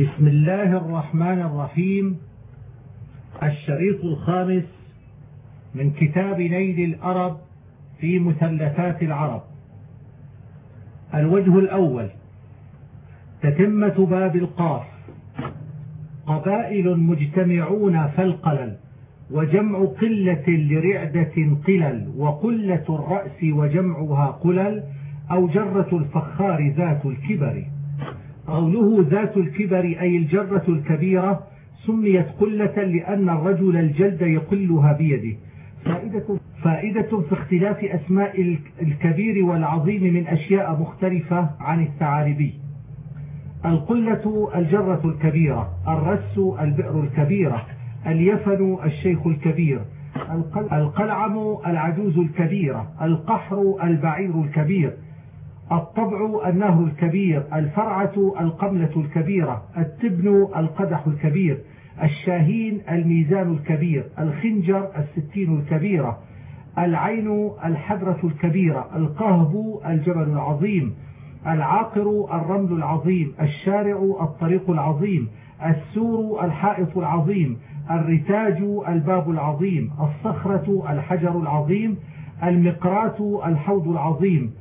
بسم الله الرحمن الرحيم. الشريط الخامس من كتاب نيل الأرب في مثلثات العرب. الوجه الأول تتمة باب القاف. قبائل مجتمعون فالقلل وجمع قلة لرعدة قلل وقلة الرأس وجمعها قلل أو جرة الفخار ذات الكبر. قوله ذات الكبر أي الجرة الكبيرة سميت قلة لأن الرجل الجلد يقلها بيده. فائدة, فائدة في اختلاف أسماء الكبير والعظيم من أشياء مختلفة عن الثعالبي. القلة الجرة الكبيرة الرس البئر الكبيرة اليفن الشيخ الكبير القلعم العجوز الكبيرة القحر البعير الكبير. الطبع النهر الكبير الفرعة القملة الكبيرة التبن القدح الكبير الشاهين الميزان الكبير الخنجر الستين الكبيرة العين الحدرة الكبيرة القهب الجبل العظيم العاقر الرمل العظيم الشارع الطريق العظيم السور الحائط العظيم الرتاج الباب العظيم الصخرة الحجر العظيم المقرات الحوض العظيم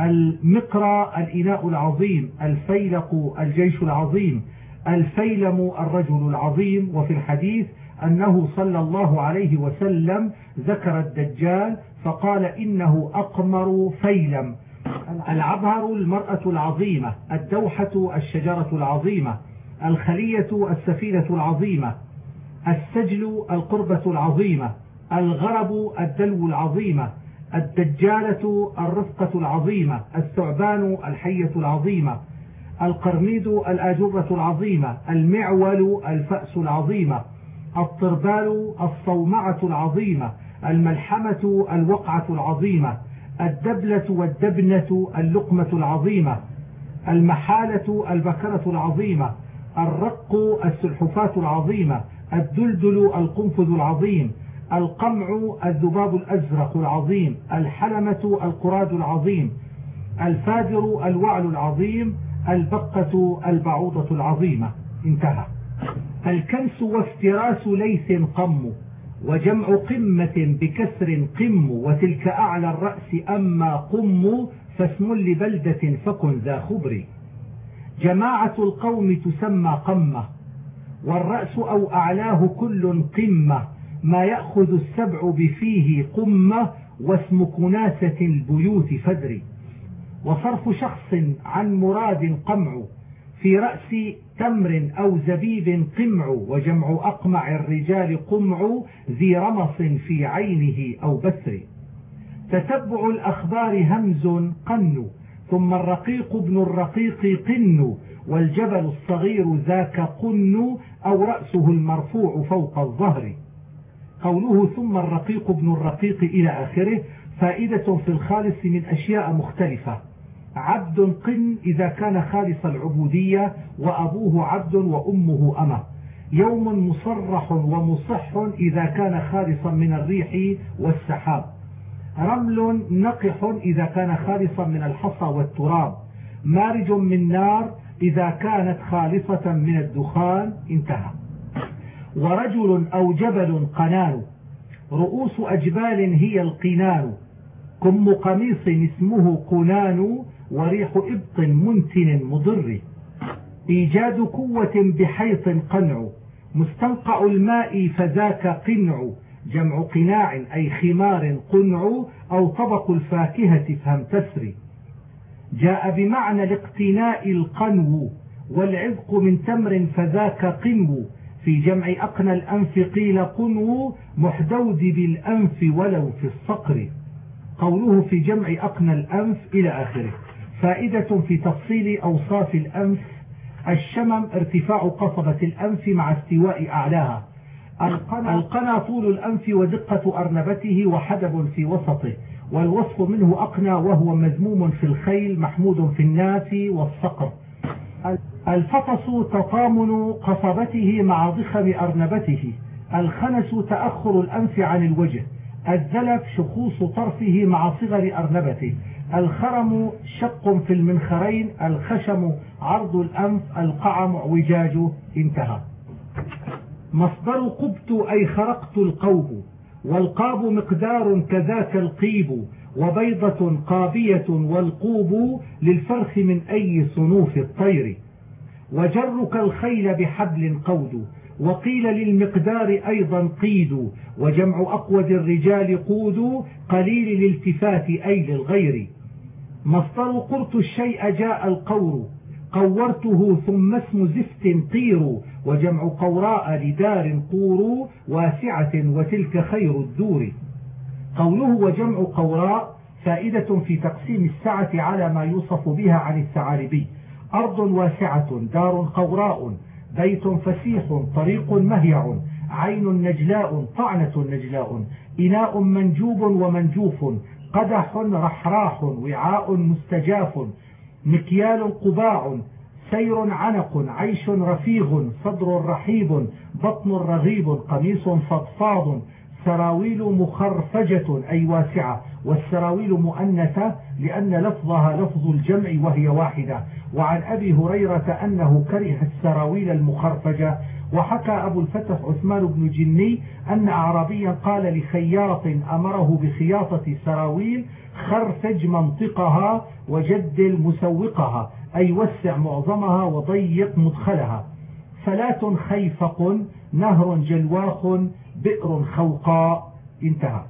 المقرى الإناء العظيم الفيلق الجيش العظيم الفيلم الرجل العظيم وفي الحديث أنه صلى الله عليه وسلم ذكر الدجال فقال إنه أقمر فيلم. العبهر المرأة العظيمة الدوحة الشجرة العظيمة الخلية السفينة العظيمة السجل القربة العظيمة الغرب الدلو العظيمة الدجالة الرفقة العظيمة الثعبان الحية العظيمة القرميد الآجرة العظيمة المعول الفأس العظيمة الطربال الصومعة العظيمة الملحمة الوقعة العظيمة الدبلة والدبنة اللقمة العظيمة المحالة البكرة العظيمة الرق السلحفاة العظيمة الدلدل القنفذ العظيم القمع الذباب الأزرق العظيم الحلمة القراد العظيم الفاجر الوعل العظيم البقة البعوضة العظيمة. انتهى. الكنس وافتراس ليث قم وجمع قمة بكسر قم وتلك أعلى الرأس أما قم فاسم لبلدة فكن ذا خبر. جماعة القوم تسمى قمة والرأس أو أعلاه كل قمة. ما يأخذ السبع بفيه قمة واسم كناسة البيوت فدري وصرف شخص عن مراد قمع. في رأس تمر أو زبيب قمع. وجمع أقمع الرجال قمع ذي رمص في عينه أو بثر. تتبع الأخبار همز قن. ثم الرقيق ابن الرقيق قن. والجبل الصغير ذاك قن. أو رأسه المرفوع فوق الظهر. قوله ثم الرقيق ابن الرقيق إلى آخره فائدة في الخالص من أشياء مختلفة. عبد قن إذا كان خالص العبودية وأبوه عبد وأمه أمة. يوم مصرح ومصح إذا كان خالصا من الريح والسحاب. رمل نقح إذا كان خالصا من الحصى والتراب. مارج من نار إذا كانت خالصة من الدخان انتهى. ورجل أو جبل قنان رؤوس أجبال هي القنان كم قميص اسمه قنان وريح إبط منتن مضر. إيجاد قوة بحيط قنع. مستنقع الماء فذاك قنع. جمع قناع أي خمار قنع أو طبق الفاكهة فهم تسري جاء بمعنى الاقتناء القنو والعذق من تمر فذاك قنو. في جمع أقنى الأنف قيل قنو محدود بالأنف ولو في الصقر. قوله في جمع أقنى الأنف إلى آخره. فائدة في تفصيل أوصاف الأنف. الشمم ارتفاع قصبة الأنف مع استواء أعلاها. القنا طول الأنف ودقة أرنبته وحدب في وسطه. والوصف منه أقنى وهو مذموم في الخيل محمود في الناس والصقر. الفطس تطامن قصبته مع ضخم أرنبته. الخنس تأخر الأنف عن الوجه. الذلف شخوص طرفه مع صغر أرنبته. الخرم شق في المنخرين. الخشم عرض الأنف. القعم اعوجاجه انتهى. مصدر قبت أي خرقت القوب. والقاب مقدار كذاك القيب. وبيضة قابية والقوب للفرخ من أي صنوف الطير. وجرك الخيل بحبل قود وقيل للمقدار أيضا قيد وجمع أقود الرجال قود قليل الالتفات أي للغير مصدر قرت الشيء جاء القور قورته ثم اسم زفت قير وجمع قوراء لدار قور واسعة وتلك خير الدور. قوله وجمع قوراء فائدة في تقسيم السعة على ما يوصف بها عن الثعالبي أرض واسعة دار قوراء بيت فسيح طريق مهيع عين نجلاء طعنة نجلاء إناء منجوب ومنجوف قدح رحراح وعاء مستجاف مكيال قباع سير عنق عيش رفيغ صدر رحيب بطن رغيب قميص فضفاض سراويل مخرفجة أي واسعة والسراويل مؤنثة لأن لفظها لفظ الجمع وهي واحدة. وعن أبي هريرة أنه كره السراويل المخرفجة وحكى أبو الفتح عثمان بن جني أن أعرابيا قال لخياط أمره بخياطة سراويل خرفج منطقها وجدل مسوقها أي وسع معظمها وضيق مدخلها. فلات خيفق نهر جلواخ بئر خوقاء انتهى.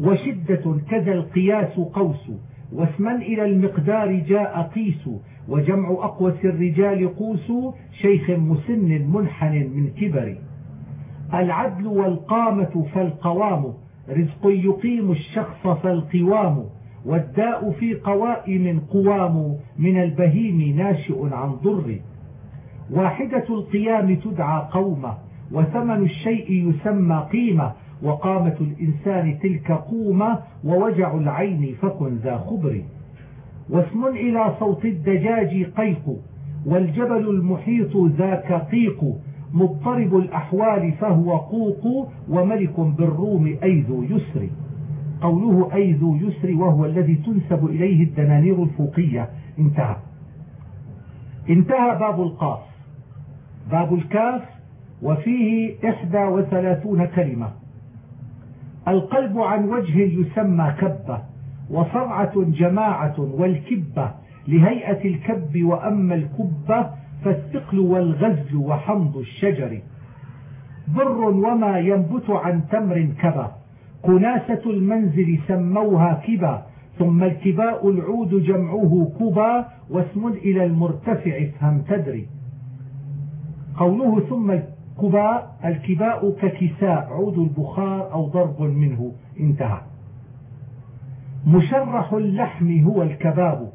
وشدة كذا القياس قوس واسما إلى المقدار جاء قيس وجمع أقوس الرجال قوس شيخ مسن منحن من كبر. العدل والقامة فالقوام رزق يقيم الشخص فالقوام والداء في قوائم قوام من البهيم ناشئ عن ضر. واحدة القيام تدعى قومة وثمن الشيء يسمى قيمة وقامة الإنسان تلك قومة ووجع العين فكن ذا خبر. واسم إلى صوت الدجاج قيق والجبل المحيط ذاك قيق. مضطرب الأحوال فهو قوق وملك بالروم أي ذو يسر. قوله أي ذو يسر وهو الذي تنسب إليه الدنانير الفوقية. انتهى. انتهى باب القاف. باب الكاف وفيه إحدى وثلاثون كلمة. القلب عن وجه يسمى كبة وصرعة جماعة والكبة لهيئة الكب وأما الكبة فالثقل والغزل وحمض الشجر. بر وما ينبت عن تمر كبا كناسة المنزل سموها كبا ثم الكباء العود جمعه كبا واسم إلى المرتفع افهم تدري. قوله ثم الكباء الكباء ككساء عود البخار أو ضرب منه انتهى. مشرح اللحم هو الكباب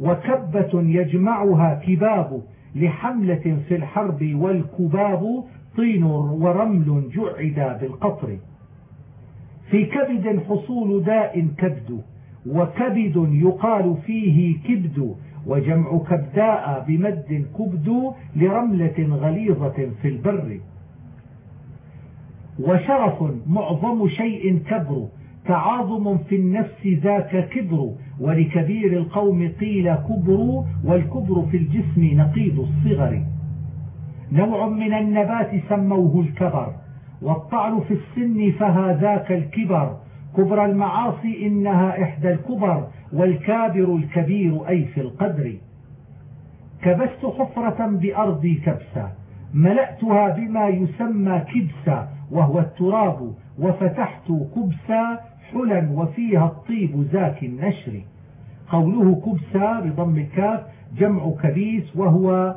وكبة يجمعها كباب لحملة في الحرب والكباب طين ورمل جعد بالقطر. في كبد حصول داء كبد وكبد يقال فيه كبد وجمع كبداء بمد كبد لرملة غليظة في البر. وشرف معظم شيء كبر تعاظم في النفس ذاك كبر. ولكبير القوم قيل كبر والكبر في الجسم نقيض الصغر. نوع من النبات سموه الكبر والطعن في السن فهذاك الكبر. كبر المعاصي إنها إحدى الكبر والكابر الكبير أي في القدر. كبست حفرة بأرضي كبسا ملأتها بما يسمى كبسا وهو التراب وفتحت كبسا حلا وفيها الطيب ذاك النشر. قوله كبسا بضم الكاف جمع كبيس وهو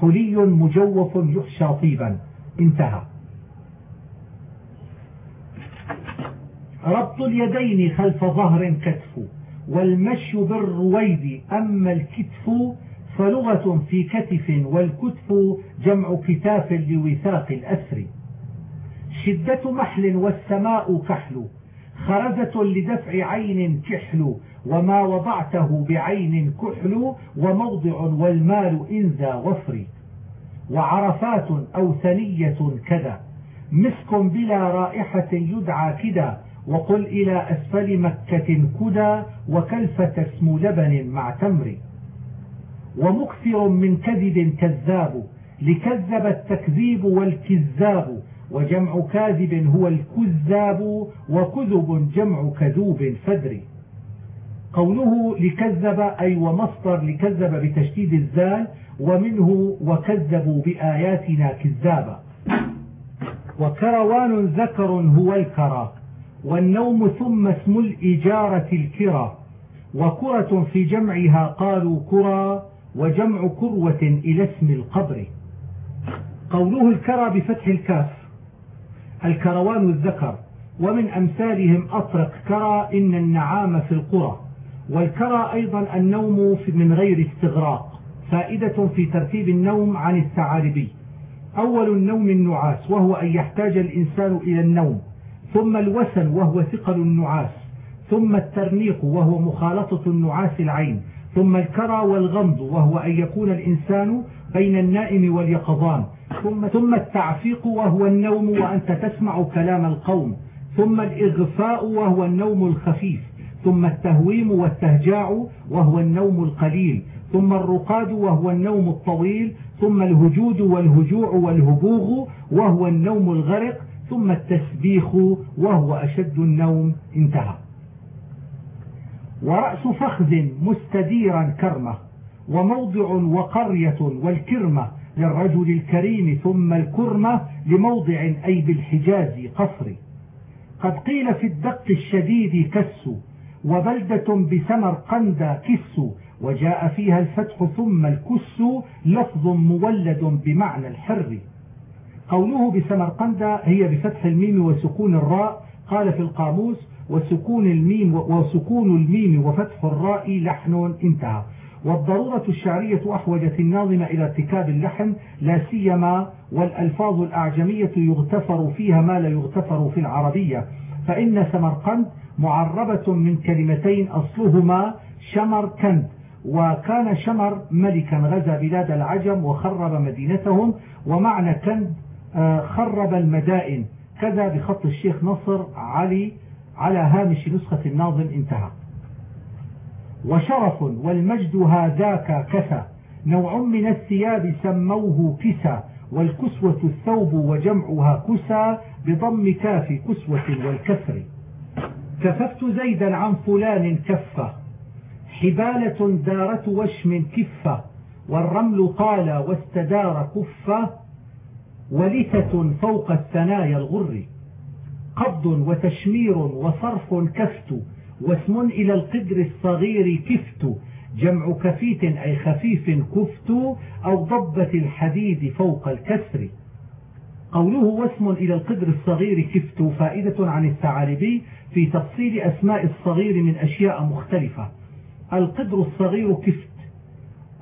حلي مجوف يحشى طيبا. انتهى. ربط اليدين خلف ظهر كتف والمشي بالرويد أما الكتف فلغة في كتف والكتف جمع كتاف لوثاق الأسر. شدة محل والسماء كحل خرزة لدفع عين كحل وما وضعته بعين كحل وموضع والمال إن ذا وفر. وعرفات أو ثنية كذا مسك بلا رائحة يدعى كذا وقل إلى أسفل مكة كدى وكلفة اسم لبن مع تمر. ومكثر من كذب كذاب لكذب التكذيب والكذاب وجمع كاذب هو الكذاب وكذب جمع كذوب فدري قوله لكذب أي ومصدر لكذب بتشديد الزال ومنه وكذبوا بآياتنا كذابا. وكروان ذكر هو الكرى والنوم ثم اسم الإجارة الكرى وكرة في جمعها قالوا كرى وجمع كروة إلى اسم القبر. قوله الكرى بفتح الكاف. الكروان الذكر. ومن أمثالهم أطرق كرى إن النعام في القرى. والكرى أيضا النوم من غير استغراق. فائدة في ترتيب النوم عن الثعالبي. أول النوم النعاس وهو أن يحتاج الإنسان إلى النوم. ثم الوسن وهو ثقل النعاس ثم الترنيق وهو مخالطة النعاس العين ثم الكرى والغمض وهو أن يكون الإنسان بين النائم واليقظان ثم, ثم التعفيق وهو النوم وأنت تسمع كلام القوم ثم الإغفاء وهو النوم الخفيف ثم التهويم والتهجاع وهو النوم القليل ثم الرقاد وهو النوم الطويل ثم الهجود والهجوع والهبوغ وهو النوم الغرق ثم التسبيخ وهو أشد النوم انتهى. ورأس فخذ مستديرا كرمة وموضع وقرية والكرمة للرجل الكريم ثم الكرمة لموضع أي بالحجاز قصر. قد قيل في الدق الشديد كس وبلدة بسمر قند كس وجاء فيها الفتح ثم الكس لفظ مولد بمعنى الحر. قوله بسمرقند هي بفتح الميم وسكون الراء قال في القاموس وسكون الميم وسكون الميم وفتح الراء لحن انتهى. والضرورة الشعرية أحوجت الناظم إلى ارتكاب اللحن لا سيما والألفاظ الأعجمية يغتفر فيها ما لا يغتفر في العربية. فإن سمرقند معربة من كلمتين أصلهما شمركند. وكان شمر ملكا غزا بلاد العجم وخرب مدينتهم ومعنى كند خرب المدائن. كذا بخط الشيخ نصر علي على هامش نسخة الناظم انتهى. وشرف والمجد هذاك كسى نوع من الثياب سموه كسى والكسوة الثوب وجمعها كسى بضم كاف كسوة والكسر. كففت زيدا عن فلان كفة حبالة دارة وشم كفة والرمل طال واستدار كفة ولثة فوق الثنايا الغر قبض وتشمير وصرف كفت واسم إلى القدر الصغير كفت جمع كفيت أي خفيف كفت أو ضبة الحديد فوق الكسر. قوله واسم إلى القدر الصغير كفت فائدة عن الثعالبي في تفصيل أسماء الصغير من أشياء مختلفة. القدر الصغير كفت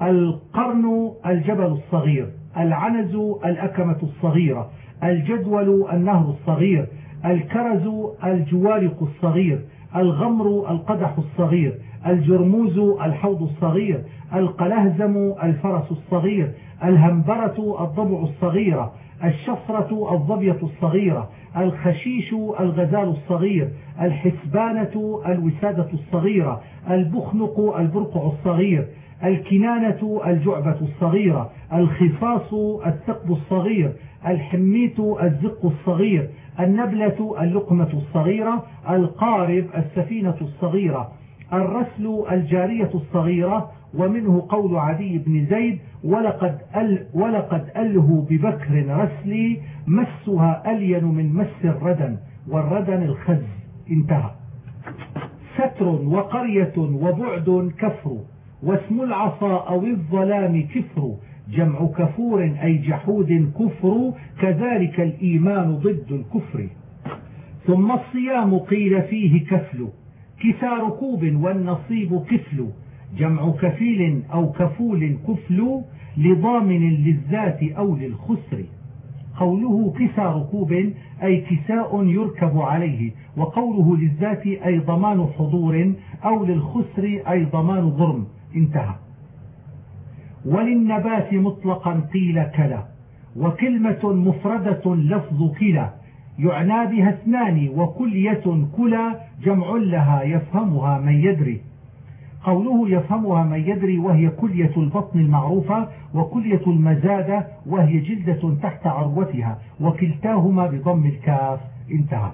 القرن الجبل الصغير. العنز الأكمة الصغيرة الجدول النهر الصغير الكرز الجوارق الصغير الغمر القدح الصغير الجرموز الحوض الصغير القلهزم الفرس الصغير الهمبرة الضبع الصغيرة الشفرة الظبية الصغيرة الخشيش الغزال الصغير الحسبانة الوسادة الصغيرة البخنق البرقع الصغير الكنانة الجعبة الصغيرة الخصاص الثقب الصغير الحميت الزق الصغير النبلة اللقمة الصغيرة القارب السفينة الصغيرة الرسل الجارية الصغيرة ومنه قول عدي بن زيد ولقد, أل ولقد أله ببكر رسلي مسها ألين من مس الردن والردن الخز. انتهى. ستر وقرية وبعد كفر. واسم العصا أو الظلام كفر جمع كفور أي جحود كفر كذلك الإيمان ضد الكفر. ثم الصيام قيل فيه كفل كسى ركوب والنصيب كفل جمع كفيل أو كفول كفل لضامن للذات أو للخسر. قوله كسى ركوب أي كساء يركب عليه وقوله للذات أي ضمان حضور أو للخسر أي ضمان ضرم انتهى. وللنبات مطلقا قيل كلا وكلمة مفردة لفظ كلا يعنى بها اثنان وكلية كلا جمع لها يفهمها من يدري. قوله يفهمها من يدري وهي كلية البطن المعروفة وكلية المزادة وهي جلدة تحت عروتها وكلتاهما بضم الكاف انتهى.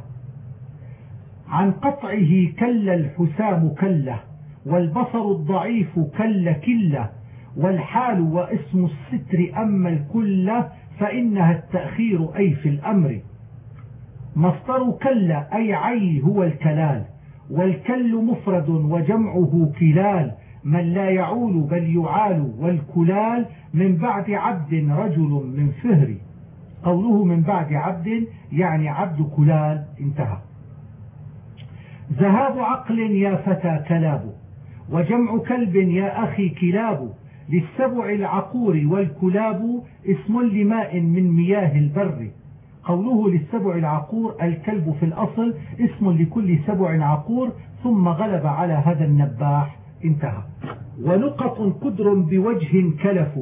عن قطعه كل الحسام كله. والبصر الضعيف كل كله والحال واسم الستر أما الكل فإنها التأخير أي في الأمر. مصدر كل أي عي هو الكلال والكل مفرد وجمعه كلال من لا يعول بل يعال والكلال من بعد عبد رجل من فهر. قوله من بعد عبد يعني عبد كلال انتهى. ذهاب عقل يا فتى كلاب وجمع كلب يا أخي كلاب للسبع العقور والكلاب اسم لماء من مياه البر. قوله للسبع العقور الكلب في الأصل اسم لكل سبع عقور ثم غلب على هذا النباح. انتهى. ونقط قدر بوجه كلف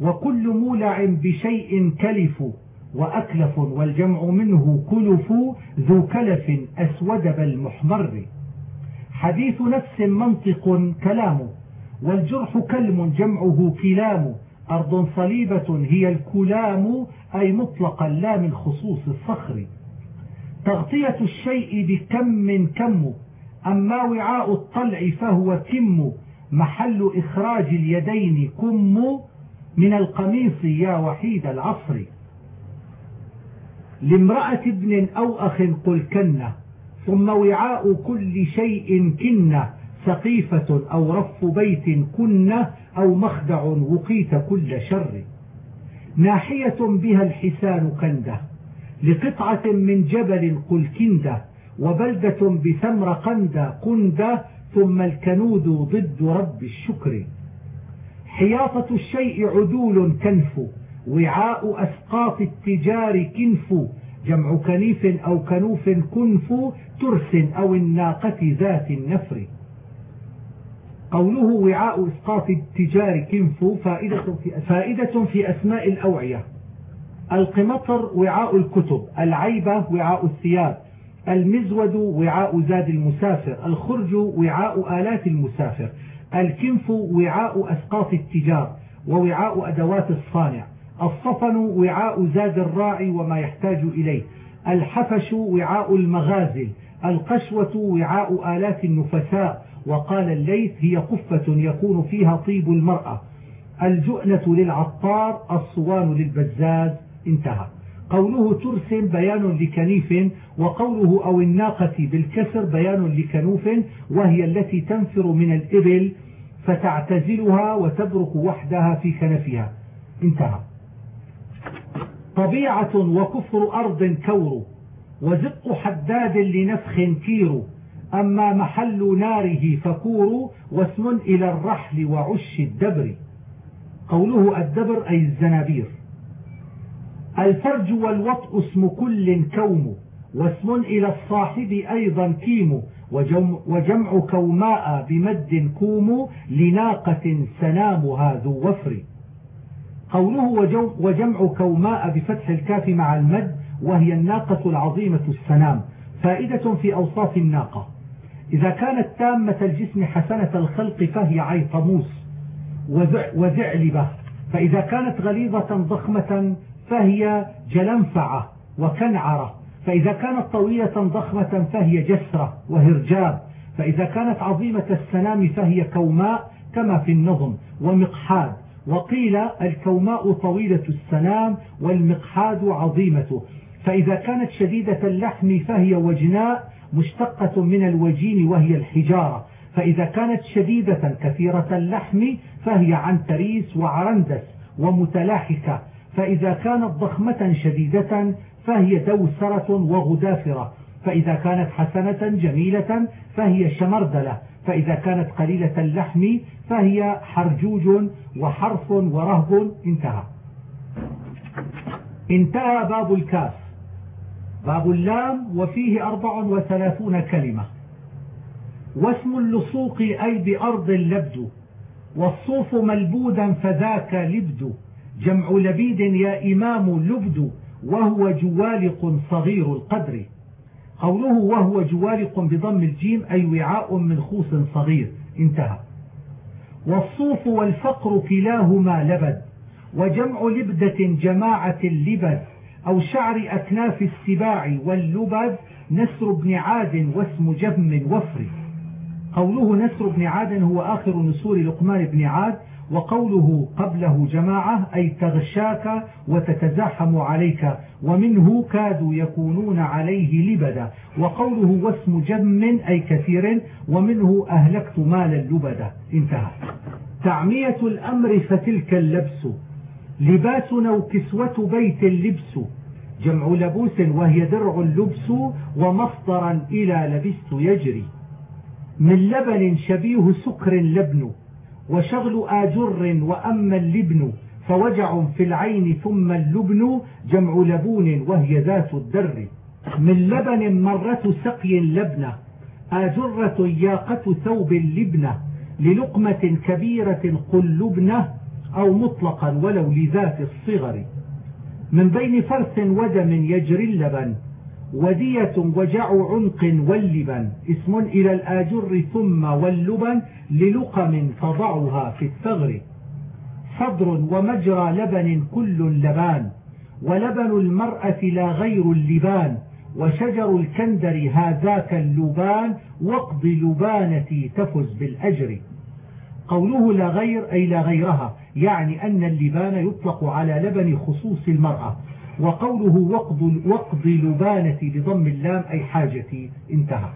وكل مولع بشيء كلف وأكلف والجمع منه كلف ذو كلف أسود بل محمر. حديث نفس منطق كلام والجرح كلم جمعه كلام أرض صليبة هي الكلام أي مطلقا لا من خصوص الصخر تغطية الشيء بكم كم أما وعاء الطلع فهو كم محل إخراج اليدين كم من القميص يا وحيد العصر. لامرأة ابن أو أخ قل كنة ثم وعاء كل شيء كنة سقيفة أو رف بيت كنة أو مخدع وقيت كل شر. ناحية بها الحسان كنده لقطعة من جبل قل كنده وبلدة بثمر قندة قندة ثم الكنود ضد رب الشكر. حياطة الشيء عدول كنف وعاء أسقاط التجار كنف جمع كنيف أو كنوف كنف ترس أو الناقة ذات النفر. قوله وعاء إسقاط التجار كنف فائدة في, فائدة في أسماء الأوعية. القمطر وعاء الكتب العيبة وعاء الثياب المزود وعاء زاد المسافر الخرج وعاء آلات المسافر الكنف وعاء أسقاط التجار ووعاء أدوات الصانع. الصفن وعاء زاد الراعي وما يحتاج إليه. الحفش وعاء المغازل. القشوة وعاء آلات النفساء. وقال الليث هي قفة يكون فيها طيب المرأة. الجؤنة للعطار الصوان للبزاز. انتهى. قوله ترس بيان لكنيف وقوله أو الناقة بالكسر بيان لكنوف وهي التي تنفر من الإبل فتعتزلها وتبرك وحدها في كنفها. انتهى. طبيعة وكفر أرض كور وزق حداد لنفخ كير. أما محل ناره فكور واسم إلى الرحل وعش الدبر. قوله الدبر أي الزنابير. الفرج والوطء اسم كل كوم واسم إلى الصاحب أيضا كيم. وجمع, وجمع كوماء بمد كوم لناقة سنامها ذو وفر. قوله وجمع كوماء بفتح الكاف مع المد وهي الناقة العظيمة السنام فائدة في أوصاف الناقة. إذا كانت تامة الجسم حسنة الخلق فهي عيطموس وذعلبة فإذا كانت غليظة ضخمة فهي جلنفعة وكنعرة. فإذا كانت طويلة ضخمة فهي جسرة وهرجاب. فإذا كانت عظيمة السنام فهي كوماء كما في النظم ومقحاد وقيل الكوماء طويلة السنام والمقحاد عظيمته. فإذا كانت شديدة اللحم فهي وجناء مشتقة من الوجين وهي الحجارة. فإذا كانت شديدة كثيرة اللحم فهي عنتريس وعرندس ومتلاحكة. فإذا كانت ضخمة شديدة فهي دوسرة وغدافرة. فإذا كانت حسنة جميلة فهي شمردلة. فإذا كانت قليلة اللحم فهي حرجوج وحرف ورهب انتهى. انتهى باب الكاف. باب اللام وفيه أربع وثلاثون كلمة. واسم اللصوق أي بأرض لبد والصوف ملبودا فذاك لبد. جمع لبيد يا إمام لبد. وهو جوالق صغير القدر. قوله وهو جوالق بضم الجيم أي وعاء من خوص صغير. انتهى. والصوف والفقر كلاهما لبد وجمع لبدة جماعة اللبد أو شعر أكناف السباع واللبد نسر بن عاد واسم جم وفر. قوله نسر بن عاد هو آخر نسور لقمان بن عاد وقوله قبله جماعة أي تغشاك وتتزاحم عليك ومنه كادوا يكونون عليه لبدا. وقوله واسم جم أي كثير ومنه أهلكت مالا لبدا. انتهى. تعمية الأمر فتلك اللبس. لباس أو كسوة بيت اللبس. جمع لبوس وهي درع اللبس ومصدرا إلى لبست يجري. من لبن شبيه سكر لبن. وشغل آجر وأما اللبن فوجع في العين ثم اللبن جمع لبون وهي ذات الدر. من لبن مرة سقي لبنة آجرة ياقة ثوب اللبنة للقمة كبيرة قل لبنة أو مطلقا ولو لذات الصغر. من بين فرث ودم يجري اللبن ودية وجع عنق واللبن. اسم إلى الآجر ثم واللبن للقم تضعها في الثغر. صدر ومجرى لبن كل لبان ولبن المرأة لا غير اللبان وشجر الكندر هذاك اللبان واقض لبانتي تفز بالأجر. قوله لا غير أي لا غيرها يعني أن اللبان يطلق على لبن خصوص المرأة. وقوله وقض, وقض لبانتي بضم اللام أي حاجتي انتهى.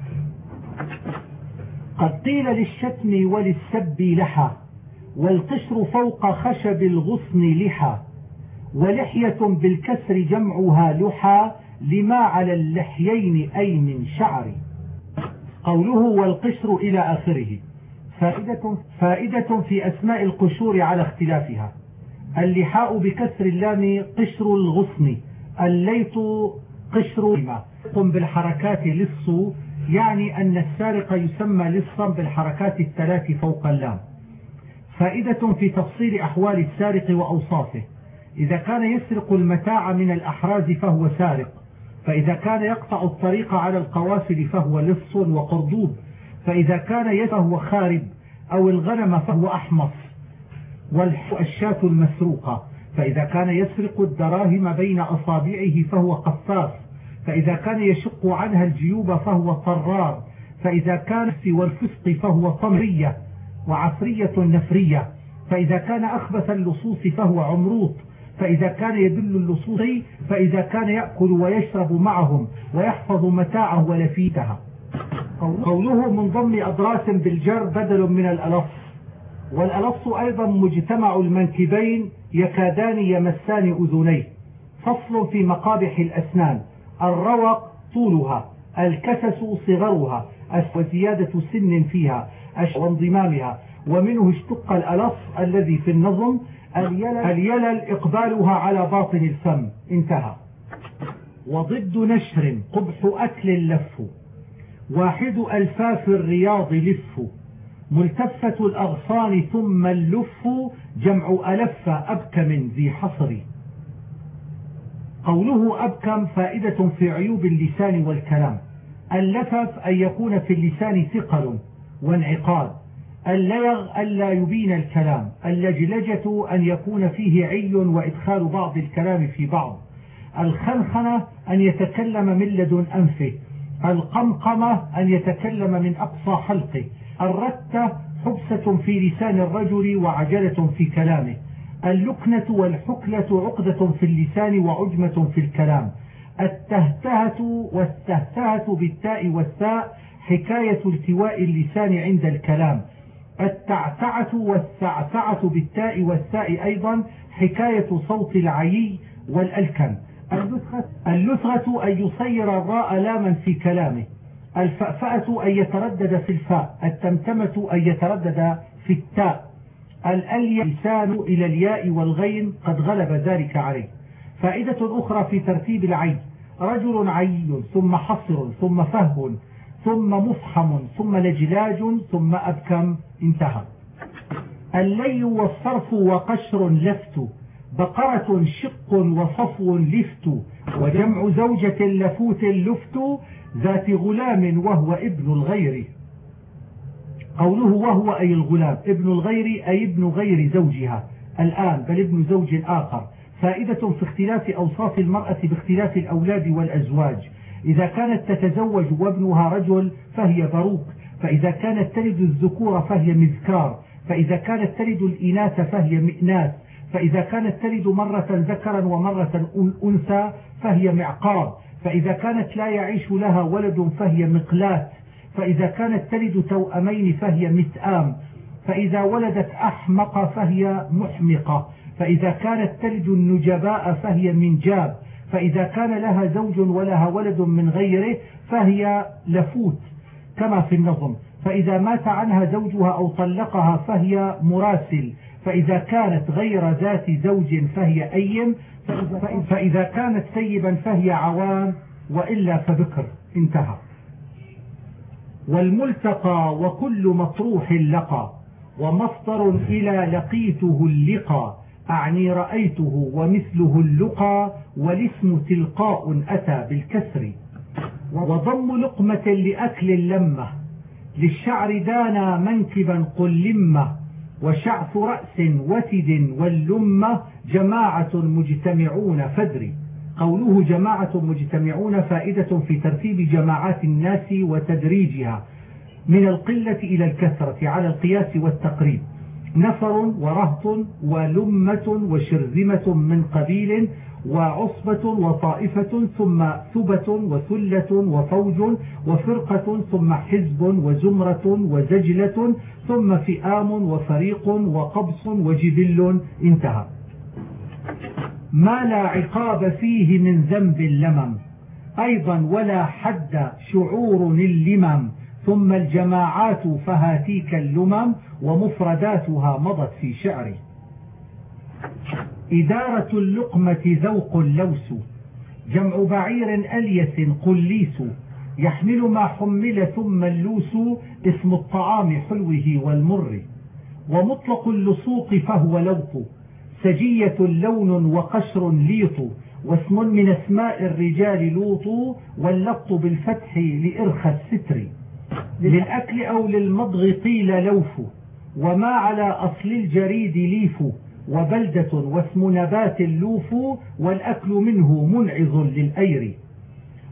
قد قيل للشتم وللسب لحى والقشر فوق خشب الغصن لحى ولحية بالكسر جمعها لحى لما على اللحيين أي من شعر. قوله والقشر إلى آخره. فائدة, فائدة في أسماء القشور على اختلافها. اللحاء بكسر اللام قشر الغصن الليت قشر بالحركات لص يعني أن السارق يسمى لصا بالحركات الثلاث فوق اللام. فائدة في تفصيل أحوال السارق وأوصافه. إذا كان يسرق المتاع من الأحراز فهو سارق. فإذا كان يقطع الطريق على القوافل فهو لص وقردوب فإذا كان فهو خارب أو الغنم فهو أحمص. والشاة المسروقة. فإذا كان يسرق الدراهم بين أصابعه فهو قصاص فإذا كان يشق عنها الجيوب فهو طرار فإذا كان والفسق فهو طمرية وعفرية نفرية. فإذا كان أخبث اللصوص فهو عمروط. فإذا كان يدل اللصوص فإذا كان يأكل ويشرب معهم ويحفظ متاعه ولفيتها. قوله من ضم أضراس بالجر بدل من الألف والألص أيضا مجتمع المنكبين يكادان يمسان أذنيه. فصل في مقابح الأسنان. الروق طولها الكسس صغرها وزيادة سن فيها وانضمامها. ومنه اشتق الألص الذي في النظم اليلل إقبالها على باطن الفم. انتهى. وضد نشر قبح أكل لف واحد ألفاف الرياض لف. ملتفة الأغصان ثم اللف جمع ألف أبكم ذي حصر. قوله أبكم فائدة في عيوب اللسان والكلام. اللفف أن يكون في اللسان ثقل وانعقاد. الليغ ألا يبين الكلام. اللجلجة أن يكون فيه عي وإدخال بعض الكلام في بعض. الخنخنة أن يتكلم من لدن أنفه. القمقمة أن يتكلم من أقصى حلقه الرتة حبسة في لسان الرجل وعجلة في كلامه. اللكنة والحكلة عقدة في اللسان وعجمة في الكلام. التهتهة والتهتهة بالتاء والثاء حكاية التواء اللسان عند الكلام. التعتعة والثعثعة بالتاء والثاء أيضا حكاية صوت العيي والألكن. اللثغة أن يصير الراء لاما في كلامه. الفأفأة أن يتردد في الفاء. التمتمة أن يتردد في التاء. الألي لسان إلى الياء والغين قد غلب ذلك عليه. فائدة أخرى في ترتيب العين. رجل عي ثم حصر ثم فهب ثم مفحم ثم لجلاج ثم أبكم. انتهى. اللي والصرف وقشر لفت بقرة شق وصفو لفت وجمع زوجة لفوت لفت ذات غلام وهو ابن الغير. قوله وهو أي الغلام ابن الغير أي ابن غير زوجها. الآن بل ابن زوج آخر. فائدة في اختلاف أوصاف المرأة باختلاف الأولاد والأزواج. إذا كانت تتزوج وابنها رجل فهي بروك فإذا كانت تلد الذكور فهي مذكار. فإذا كانت تلد الإناث فهي مئناث. فإذا كانت تلد مرة ذكرا ومرة أنثى فهي معقار. فإذا كانت لا يعيش لها ولد فهي مقلات فإذا كانت تلد توأمين فهي متآم فإذا ولدت أحمق فهي محمقة فإذا كانت تلد النجباء فهي منجاب فإذا كان لها زوج ولها ولد من غيره فهي لفوت كما في النظم. فإذا مات عنها زوجها أو طلقها فهي مراسل فإذا كانت غير ذات زوج فهي أيم فإذا كانت سيبا فهي عوام وإلا فبكر انتهى. والملتقى وكل مطروح لقى ومصدر إلى لقيته اللقى أعني رأيته ومثله اللقى والاسم تلقاء أتى بالكسر. وضم لقمة لأكل لمة للشعر دانا منكبا قل لمة وشعث رأس وتد واللمة جماعة مجتمعون فدري. قوله جماعة مجتمعون فائدة في ترتيب جماعات الناس وتدريجها من القلة إلى الكثرة على القياس والتقريب. نفر ورهط ولمة وشرذمة من قبيل وعصبة وطائفة ثم ثبة وثلة وفوج وفرقة ثم حزب وزمرة وزجلة ثم فئام وفريق وقبص وجبل. انتهى. ما لا عقاب فيه من ذنب لمم أيضا ولا حد شعور اللمم ثم الجماعات فهاتيك اللمم ومفرداتها مضت في شعري. إدارة اللقمة ذوق اللوس. جمع بعير أليس قليس. يحمل ما حمل ثم اللوس اسم الطعام حلوة والمر. ومطلق اللصوق فهو لوط. سجية لون وقشر ليط واسم من أسماء الرجال لوط واللط بالفتح لإرخى الستر. للأكل أو للمضغ قيل لوف وما على أصل الجريد ليف وبلدة واسم نبات اللوف والأكل منه منعظ للأير.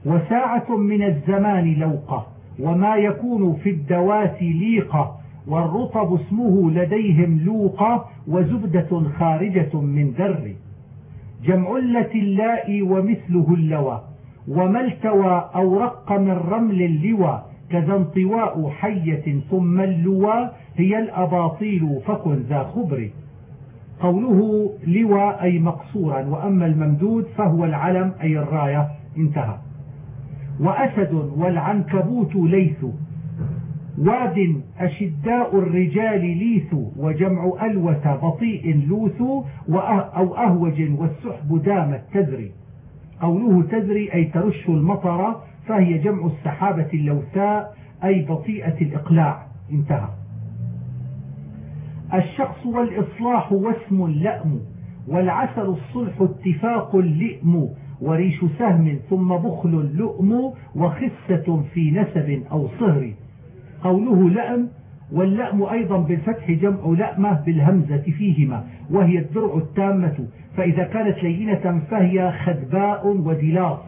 وساعة من الزمان لوقة وما يكون في الدوات ليقة. والرطب اسمه لديهم لوقة وزبدة خارجة من در. جمع اللاء ومثله اللوى وما التوى أو رق من رمل اللوى كذا انطواء حية ثم اللوى هي الأباطيل فكن ذا خبر. قوله لوى أي مقصورا وأما الممدود فهو العلم أي الراية. انتهى. وأسد والعنكبوت ليث واد أشداء الرجال ليث وجمع ألوة بطيء لوث أو أهوج والسحب دامت تزري قوله تزري أي ترش المطر فهي جمع السحابة اللوثاء أي بطيئة الإقلاع. انتهى. الشخص والإصلاح واسم لأم والعسل الصلح اتفاق اللئم وريش سهم ثم بخل لؤم وخسة في نسب أو صهر. قوله لأم واللأم أيضا بالفتح جمع لأمة بالهمزة فيهما وهي الدرع التامة فإذا كانت لينة فهي خدباء ودلاص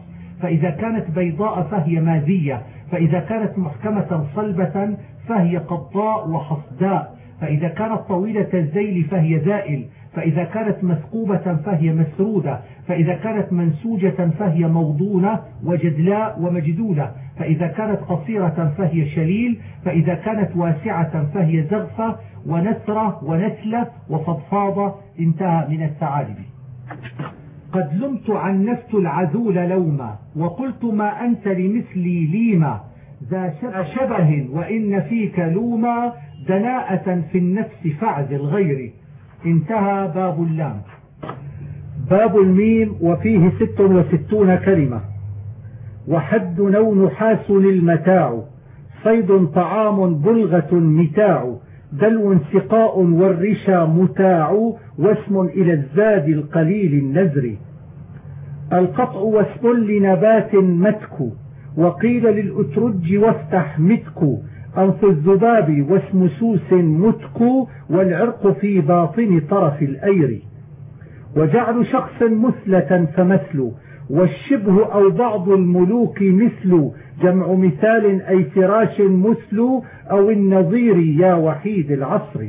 فإذا كانت بيضاء فهي ماذية فإذا كانت محكمة صلبة فهي قضاء وحصداء. فإذا كانت طويلة الزيل فهي ذائل فإذا كانت مثقوبة فهي مسرودة فإذا كانت منسوجة فهي موضونة وجدلاء ومجدولة فإذا كانت قصيرة فهي شليل فإذا كانت واسعة فهي زغفة ونسرة ونسلة وفضفاضة. انتهى من الثعالب قد لمت عنفت العذول لوما وقلت ما أنت لمثلي ليما ذا شبه وإن فيك لوما دناءة في النفس فعز الغير. انتهى باب اللام. باب الميم وفيه ست وستون كلمة. وحد نو نحاس المتاع صيد طعام بلغة متاع. دلو سقاء والرشا متاع. واسم إلى الزاد القليل النزر القطع واسم لنبات متك. وقيل للأترج وافتح متك. أنف الذباب واسم سوس متك والعرق في باطن طرف الأير. وجعل شخص مثلة فمثل والشبه أو بعض الملوك مثل جمع مثال أي فراش مثل أو النظير يا وحيد العصر.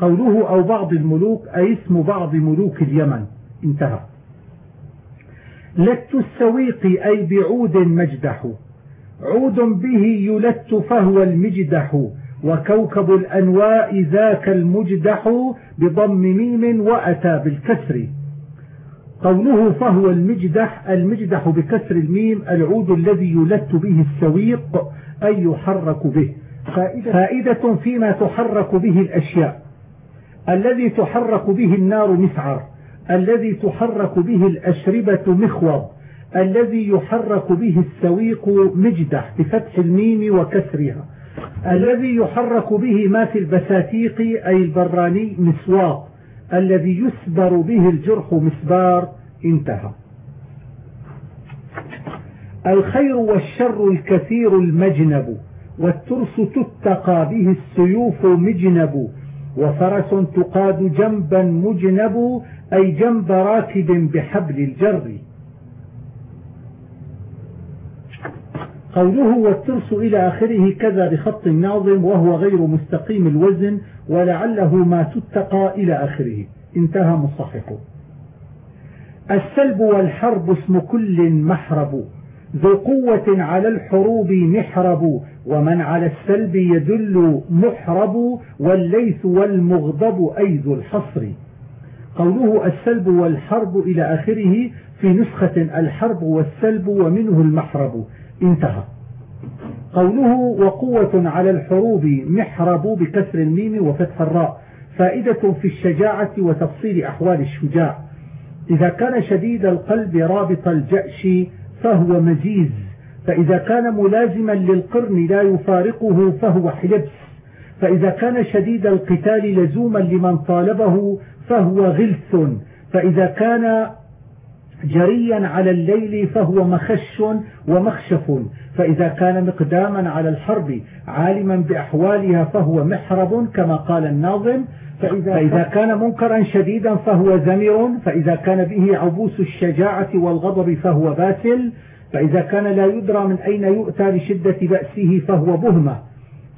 قوله أو بعض الملوك أي اسم بعض ملوك اليمن. انتهى. لت السويق أي بعود مجدح. عود به يلت فهو المجدح وكوكب الأنواء ذاك المجدح بضم ميم وأتى بالكسر. قوله فهو المجدح المجدح بكسر الميم العود الذي يلت به السويق أي يحرك به. فائدة. فيما تحرك به الأشياء. الذي تحرك به النار مسعر الذي تحرك به الأشربة مخوض. الذي يحرك به السويق مجدح بفتح الميم وكسرها. الذي يحرك به ما في البساتيق أي البراني مسواق. الذي يسبر به الجرح مسبار انتهى. الخير والشر الكثير المجنب والترس تتقى به السيوف مجنب وفرس تقاد جنبا مجنب أي جنب راكب بحبل الجر. قوله والترس إلى آخره كذا بخط ناظم وهو غير مستقيم الوزن ولعله ما تتقى إلى آخره. انتهى مصححه السلب والحرب اسم كل محرب. ذو قوة على الحروب محرب. ومن على السلب يدل محرب. والليث والمغضب أي ذو الحصر. قوله السلب والحرب إلى آخره في نسخة الحرب والسلب ومنه المحرب. انتهى. قوله وقوة على الحروب محرب بكسر الميم وفتح الراء. فائدة في الشجاعة وتفصيل أحوال الشجاع. إذا كان شديد القلب رابط الجأش فهو مزيز فإذا كان ملازما للقرن لا يفارقه فهو حلبس. فإذا كان شديد القتال لزوما لمن طالبه فهو غلث فإذا كان جريا على الليل فهو مخش ومخشف. فإذا كان مقداما على الحرب عالما بأحوالها فهو محرب كما قال الناظم. فإذا, فإذا كان منكرا شديدا فهو زمر فإذا كان به عبوس الشجاعة والغضب فهو باسل. فإذا كان لا يدرى من أين يؤتى لشدة بأسه فهو بهمة.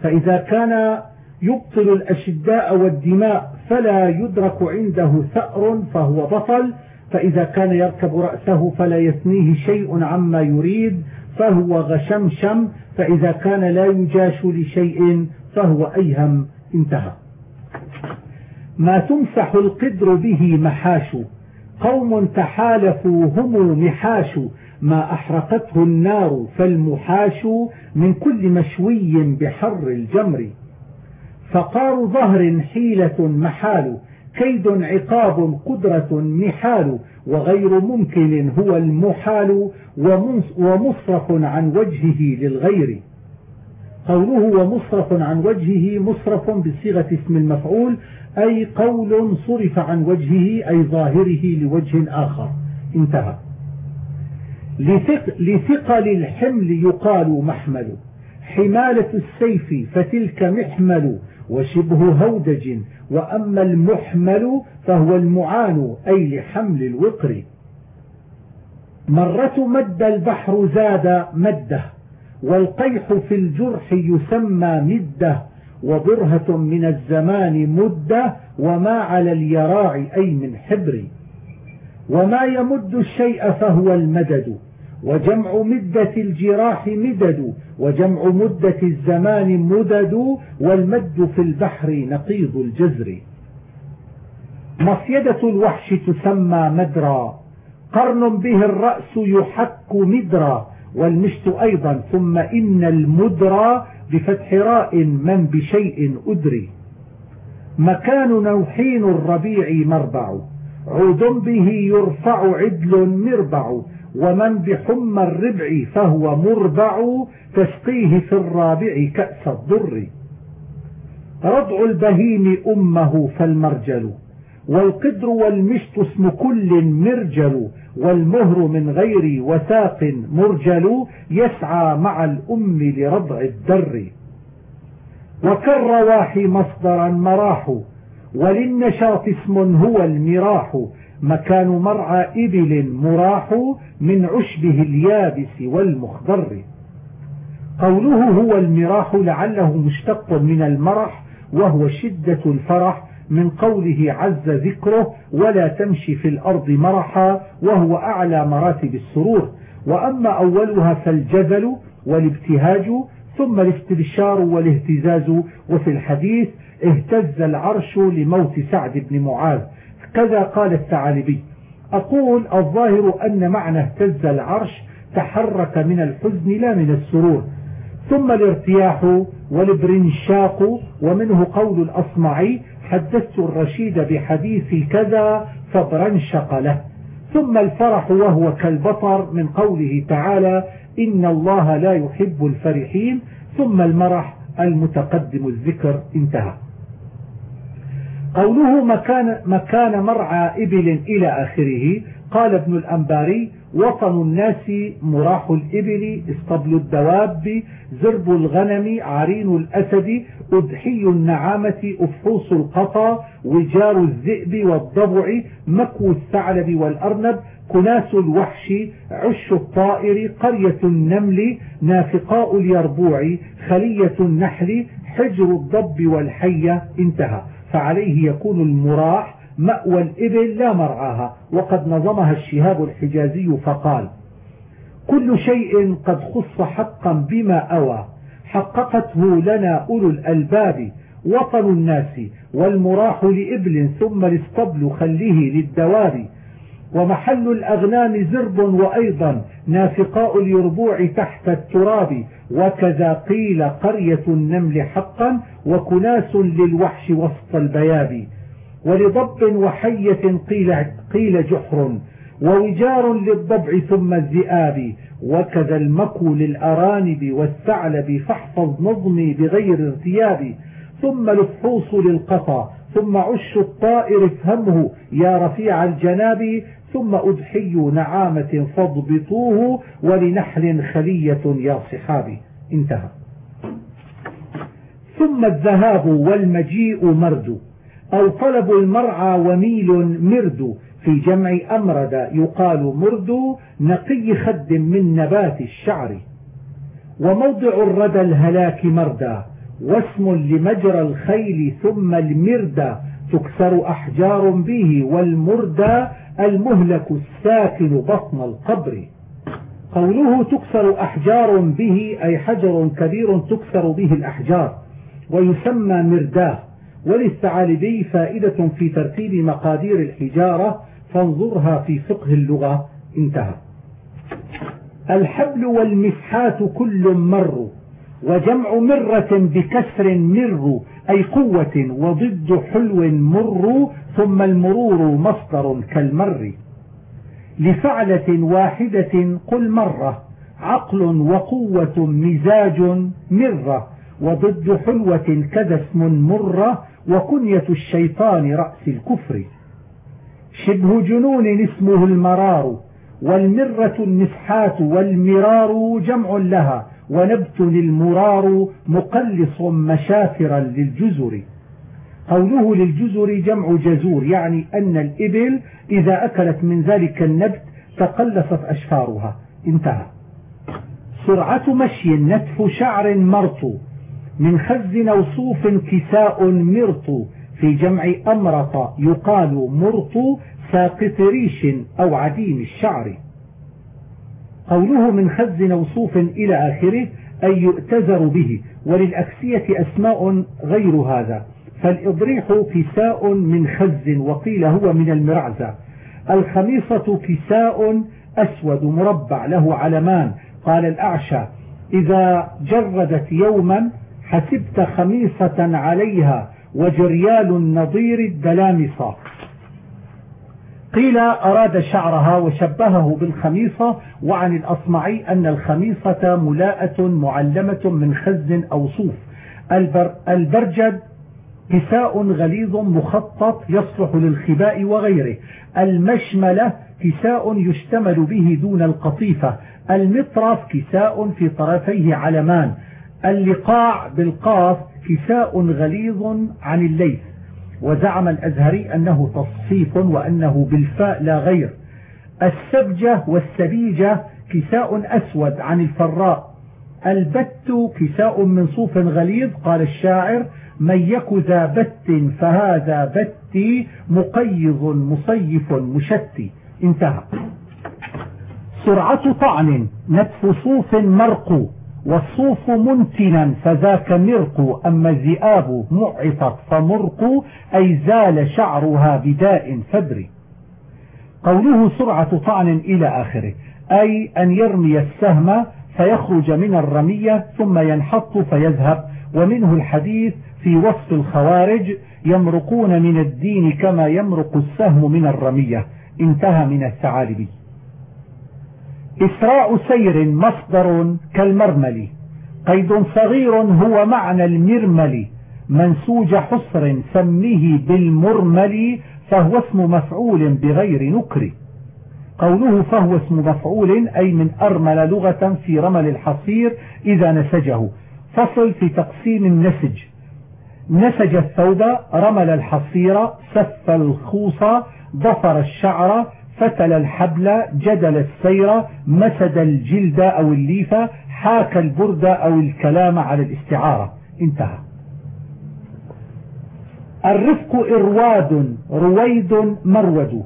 فإذا كان يبطل الأشداء والدماء فلا يدرك عنده ثأر فهو بطل. فإذا كان يركب رأسه فلا يثنيه شيء عما يريد فهو غشمشم فإذا كان لا يجاش لشيء فهو أيهم. انتهى. ما تمسح القدر به محاش قوم تحالفوا هم محاش ما أحرقته النار فالمحاش من كل مشوي بحر الجمر. فقار ظهر حيلة محال كيد عقاب قدرة محال وغير ممكن هو المحال ومصرف عن وجهه للغير. قوله ومصرف عن وجهه مصرف بصيغة اسم المفعول أي قول صرف عن وجهه أي ظاهره لوجه آخر. انتهى. لثقل الحمل يقال محمل. حمالة السيف فتلك محمل وشبه هودج وأما المحمل فهو المعان أي لحمل الوقر. مرة مد البحر زاد مده والقيح في الجرح يسمى مده وبرهة من الزمان مدة وما على اليراع أي من حبر. وما يمد الشيء فهو المدد. وجمع مدة الجراح مدد وجمع مدة الزمان مدد والمد في البحر نقيض الجزر. مصيدة الوحش تسمى مدرا قرن به الرأس يحك مدرا والمشت أيضا ثم إن المدرى بفتح راء من بشيء أدري. مكان نوحين الربيع مربع عود به يرفع عدل مربع ومن بحم الربع فهو مربع تسقيه في الرابع كأس الضر. رضع البهيم أمه فالمرجل والقدر والمشط اسم كل مرجل والمهر من غير وثاق مرجل يسعى مع الأم لرضع الدر. وكالرواح مصدرا مراح وللنشاط اسم هو المراح مكان مرعى إبل مراح من عشبه اليابس والمخضر. قوله هو المراح لعله مشتق من المرح وهو شدة الفرح من قوله عز ذكره ولا تمشي في الأرض مرحا وهو أعلى مراتب السرور. وأما أولها فالجذل والابتهاج ثم الاستبشار والاهتزاز. وفي الحديث اهتز العرش لموت سعد بن معاذ كذا قال الثعالبي أقول الظاهر أن معنى اهتز العرش تحرك من الحزن لا من السرور. ثم الارتياح والبرنشاق ومنه قول الأصمعي حدثت الرشيد بحديث كذا فبرنشق له. ثم الفرح وهو كالبطر من قوله تعالى إن الله لا يحب الفرحين. ثم المرح المتقدم الذكر انتهى. قوله مكان, مكان مرعى إبل إلى آخره قال ابن الأنباري وطن الناس مراح الإبل اسطبل الدواب زرب الغنم عرين الأسد أضحي النعامة أفحوص القطى وجار الذئب والضبع مكو الثعلب والأرنب كناس الوحش عش الطائر قرية النمل نافقاء اليربوع خلية النحل حجر الضب والحية. انتهى. فعليه يكون المراح مأوى الإبل لا مرعاها. وقد نظمها الشهاب الحجازي فقال كل شيء قد خص حقا بما أوى. حققته لنا أولو الألباب وطن الناس والمراح لإبل ثم الاسطبل خليه للدواب. ومحل الأغنام زرب وأيضا نافقاء اليربوع تحت التراب. وكذا قيل قرية النمل حقا وكناس للوحش وسط البياب. ولضب وحية قيل, قيل جحر. ووجار للضبع ثم الذئاب. وكذا المكو للأرانب والثعلب فاحفظ نظمي بغير ارتياب. ثم الفحوص للقطى ثم عش الطائر افهمه. يا رفيع الجناب ثم أدحي نعامة فاضبطوه ولنحل خلية يا صحابي. انتهى. ثم الذهاب والمجيء مرد أو طلب المرعى وميل مرد. في جمع أمرد يقال مرد نقي خد من نبات الشعر. وموضع الردى الهلاك مردا واسم لمجرى الخيل ثم المردى تكسر أحجار به والمردى المهلك الساكن بطن القبر. قوله تكسر أحجار به أي حجر كبير تكسر به الأحجار ويسمى مرداه. وللثعالبي فائدة في ترتيب مقادير الحجارة فانظرها في فقه اللغة. انتهى. الحبل والمسحات كل مر. وجمع مرة بكسر مر أي قوة وضد حلو مر ثم المرور مصدر كالمر. لفعلة واحدة قل مرة عقل وقوة مزاج مرة وضد حلوة كذا اسم مرة وكنية الشيطان رأس الكفر. شبه جنون اسمه المرار والمرة المسحات والمرار جمع لها ونبت المرار مقلص مشافرا للجزر. قوله للجزر جمع جزور يعني أن الإبل إذا أكلت من ذلك النبت تقلصت أشفارها. انتهى. سرعة مشي نتف شعر مرط. من خز وصوف كساء مرط. في جمع أمرط يقال مرط ساقط ريش أو عديم الشعر. قوله من خز وصوف إلى آخره أي يؤتزر به وللأكسية أسماء غير هذا فالإضريح كساء من خز وقيل هو من المرعزة. الخميصة كساء أسود مربع له علمان. قال الأعشى إذا جردت يوما حسبت خميصة عليها وجريال النظير الدلامصة. قيل أراد شعرها وشبهه بالخميصة وعن الأصمعي أن الخميصة ملاءة معلمة من خز أو صوف. البر البرجد كساء غليظ مخطط يصلح للخباء وغيره. المشملة كساء يشتمل به دون القطيفة. المطرف كساء في طرفيه علمان. اللقاع بالقاف كساء غليظ عن الليث. وزعم الأزهري أنه تصفيف وأنه بالفاء لا غير. السبجة والسبيجة كساء أسود عن الفراء. البت كساء من صوف غليظ قال الشاعر من يك ذا بت فهذا بتي مقيض مصيف مشتي. انتهى. سرعة طعن نتف صوف مرق والصوف منتنا فذاك مرق. أما الذئاب معطت فمرق أي زال شعرها بداء فدري قوله سرعة طعن إلى آخره أي أن يرمي السهم فيخرج من الرمية ثم ينحط فيذهب. ومنه الحديث في وصف الخوارج يمرقون من الدين كما يمرق السهم من الرمية. انتهى من الثعالبي إسراء سير مصدر كالمرمل قيد صغير هو معنى المرمل منسوج حصر سمه بالمرمل فهو اسم مفعول بغير نكر. قوله فهو اسم مفعول أي من أرمل لغة في رمل الحصير إذا نسجه. فصل في تقسيم النسج. نسج الثوب رمل الحصير سف الخوص ضفر الشعر فتل الحبل جدل السير مسد الجلد أو الليفة حاك البرد أو الكلام على الاستعارة. انتهى. الرفق إرواد رويد مرود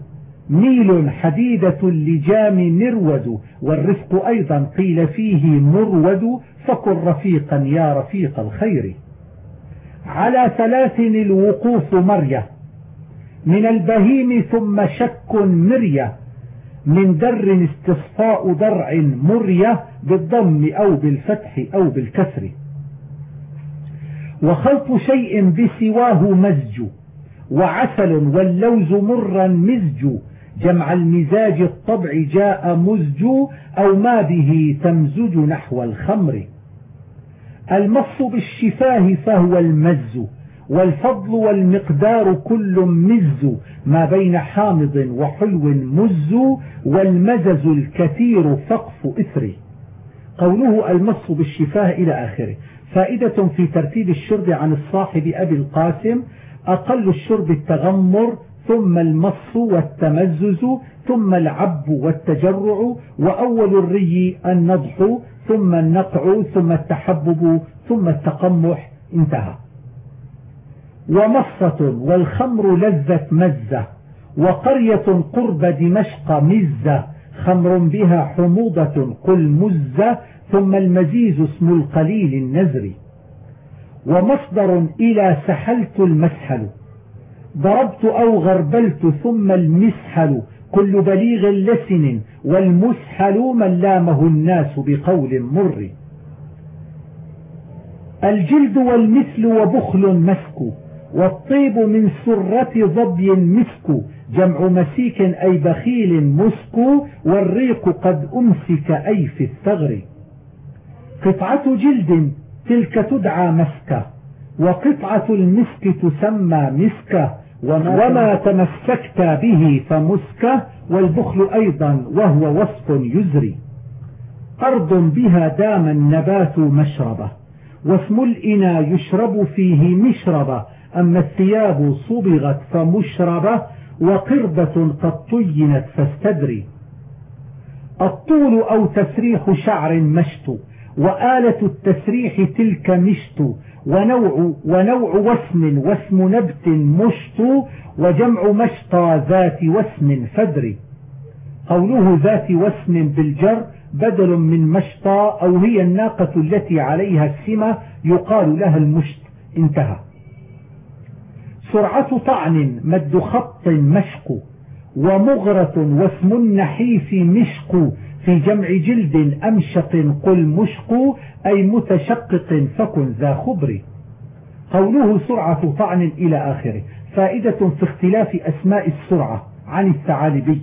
ميل حديدة اللجام مرود والرفق أيضا قيل فيه مرود فكن رفيقا يا رفيق الخير. على ثلاث الوقوف مرية. من البهيم ثم شك مرية من در استصفاء درع مرية بالضم أو بالفتح أو بالكسر. وخلط شيء بسواه مزج وعسل واللوز مرا مزج جمع المزاج الطبع جاء مزج أو ما به تمزج نحو الخمر. المص بالشفاه فهو المز والفضل والمقدار كل مز ما بين حامض وحلو مز والمزز الكثير فقف إثري قوله المص بالشفاه إلى آخره. فائدة في ترتيب الشرب عن الصاحب أبي القاسم. أقل الشرب التغمر ثم المص والتمزز ثم العب والتجرع وأول الري النضح ثم النقع ثم التحبب ثم التقمح. انتهى. ومصة والخمر لذة مزة وقرية قرب دمشق مزة خمر بها حموضة قل مزة ثم المزيز اسم القليل النزري ومصدر إلى سحلت المسحل ضربت أو غربلت ثم المسحل كل بليغ لسن والمسحل من لامه الناس بقول مر الجلد والمثل وبخل مسك والطيب من سرة ضبي مسك جمع مسيك أي بخيل مسك والريق قد أمسك أي في الثغر. قطعة جلد تلك تدعى مسكة وقطعة المسك تسمى مسكة وما تمسكت به فمسكة والبخل أيضا وهو وصف يزري. أرض بها دام النبات مشربة واسم الإنا يشرب فيه مشربة أما الثياب صبغت فمشربة وقربة قد طينت فاستدري. الطول أو تسريح شعر مشت وآلة التسريح تلك مشت ونوع, ونوع وسم واسم نبت مشت وجمع مشطى ذات وسم فدري. قوله ذات وسم بالجر بدل من مشطى أو هي الناقة التي عليها السمة يقال لها المشت. انتهى. سرعة طعن مد خط مشق ومغرة واسم النحيف مشق في جمع جلد أمشق قل مشق أي متشقق فكن ذا خبر. قوله سرعة طعن إلى آخره. فائدة في اختلاف أسماء السرعة عن الثعالبي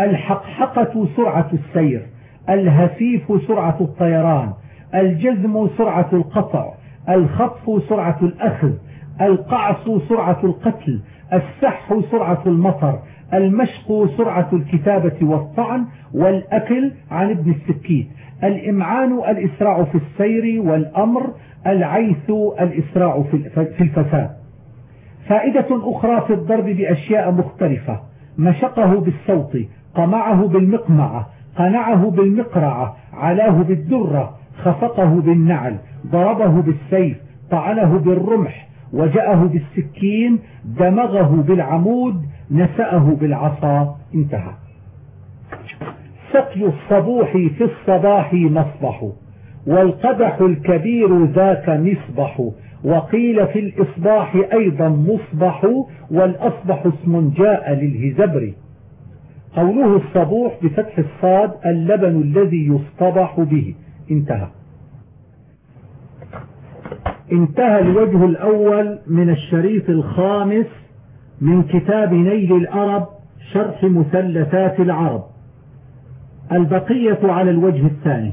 الحقحقة سرعة السير الهفيف سرعة الطيران الجزم سرعة القطع الخطف سرعة الأخذ القعص سرعة القتل السح سرعة المطر المشق سرعة الكتابة والطعن والأكل عن ابن السكيت الإمعان الإسراع في السير والأمر العيث الإسراع في الفساد. فائدة أخرى في الضرب بأشياء مختلفة مشقه بالصوت قمعه بالمقمعة قنعه بالمقرعة علاه بالدرة خفقه بالنعل ضربه بالسيف طعنه بالرمح وجأه بالسكين دمغه بالعمود نسأه بالعصا. انتهى. سقي الصبوح في الصباح مصبح والقدح الكبير ذاك مصبح وقيل في الإصباح أيضا مصبح والأصبح اسم جاء للهزبر. قوله الصبوح بفتح الصاد اللبن الذي يصطبح به. انتهى. انتهى الوجه الأول من الشريط الخامس من كتاب نيل الأرب شرح مثلثات العرب. البقية على الوجه الثاني.